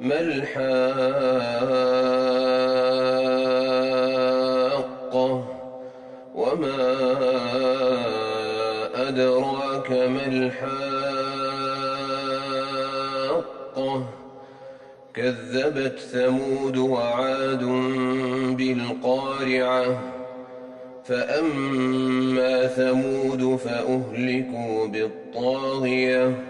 ما وما أدراك ما الحاقة؟ كذبت ثمود وعاد بالقارعة فأما ثمود فأهلكوا بالطاغية.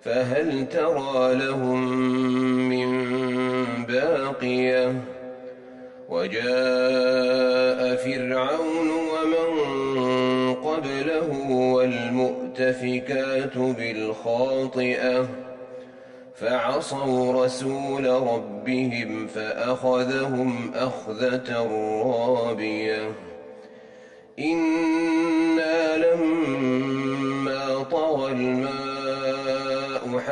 فهل ترى لهم من باقية؟ وجاء فرعون ومن قبله والمؤتفكات بالخاطئة فعصوا رسول ربهم فأخذهم أخذة رابية. إنا لما طغى الماء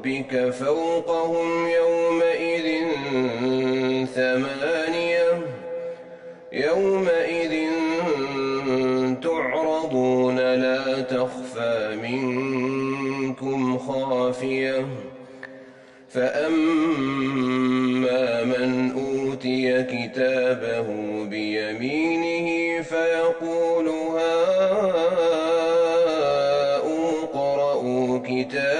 ربك فوقهم يومئذ ثمانية يومئذ تعرضون لا تخفى منكم خافية. فأما من أوتي كتابه بيمينه فيقول هاؤم اقرءوا كتابيه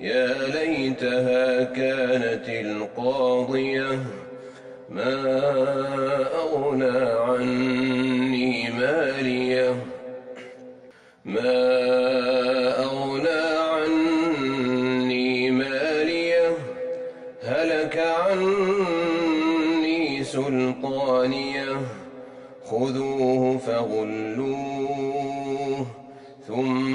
يا ليتها كانت القاضية ما أغنى عني ما أغنى عني مالية هلك عني سلطانية. خذوه فغلوه ثم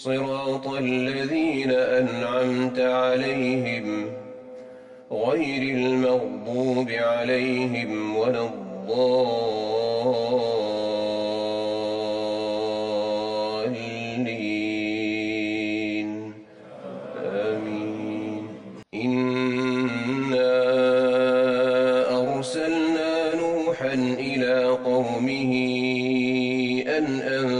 صراط الذين أنعمت عليهم غير المغضوب عليهم ولا الضالين. آمين. إنا أرسلنا نوحا إلى قومه أن أنذر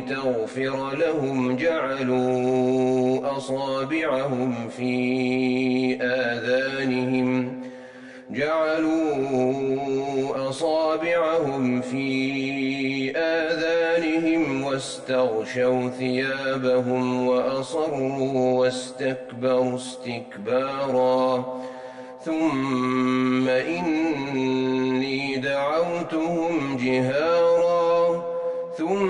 لتغفر لهم جعلوا أصابعهم في آذانهم جعلوا أصابعهم في آذانهم واستغشوا ثيابهم وأصروا واستكبروا استكبارا ثم إني دعوتهم جهارا ثم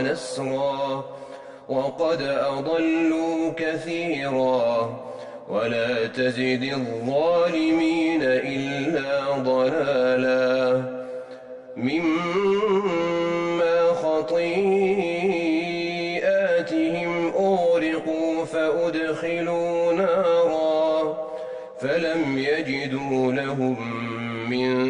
ونسرا وقد أضلوا كثيرا ولا تزد الظالمين إلا ضلالا مما خطيئاتهم أغرقوا فأدخلوا نارا فلم يجدوا لهم من